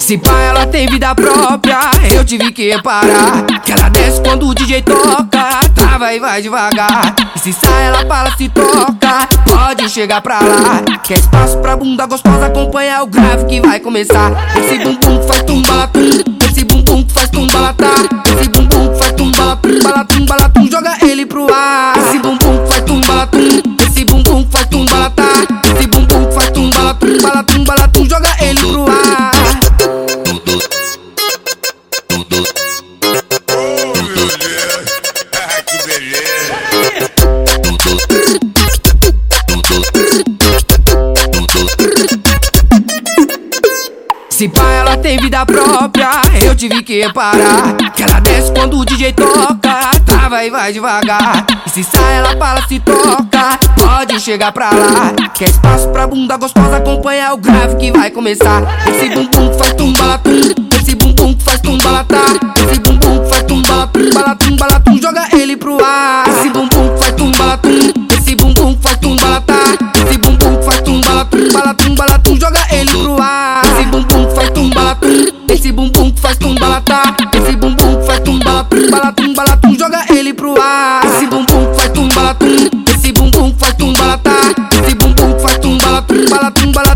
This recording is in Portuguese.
Se pá, ela tem vida própria, eu tive que reparar Que ela desce quando o DJ toca, trava e vai devagar. E se sai, ela fala, se toca, chegar pra lá. Quer espaço pra bunda gostosa, acompanha o grave que vai começar. Esse bumbum que faz tumbalatum, esse bumbum que faz tumbalatá Esse bumbum que faz tumbalatum, balatum, balatum, joga ele pro ar. Esse bumbum que faz tumbalatum, esse bumbum que faz tumbalatá Esse bumbum que faz tumbalatum, balatum, balatum, joga ele pro ar Se pá, ela tem vida própria, eu tive que reparar Que ela desce quando o DJ toca, trava e vai devagar. E se sai, ela fala, se toca, pode chegar pra lá. Quer espaço pra bunda gostosa, acompanha o grave que vai começar. Esse bumbum que faz tumbalatum, esse bumbum que faz Esse tumbalata, tá. esse bumbum faz tumbala, tumbala, tumbala, tum, joga ele pro ar. Esse bumbum faz tumbala, tum, esse bumbum faz tumbala, tá, esse bumbum faz tumbala, tumbala, tumbala.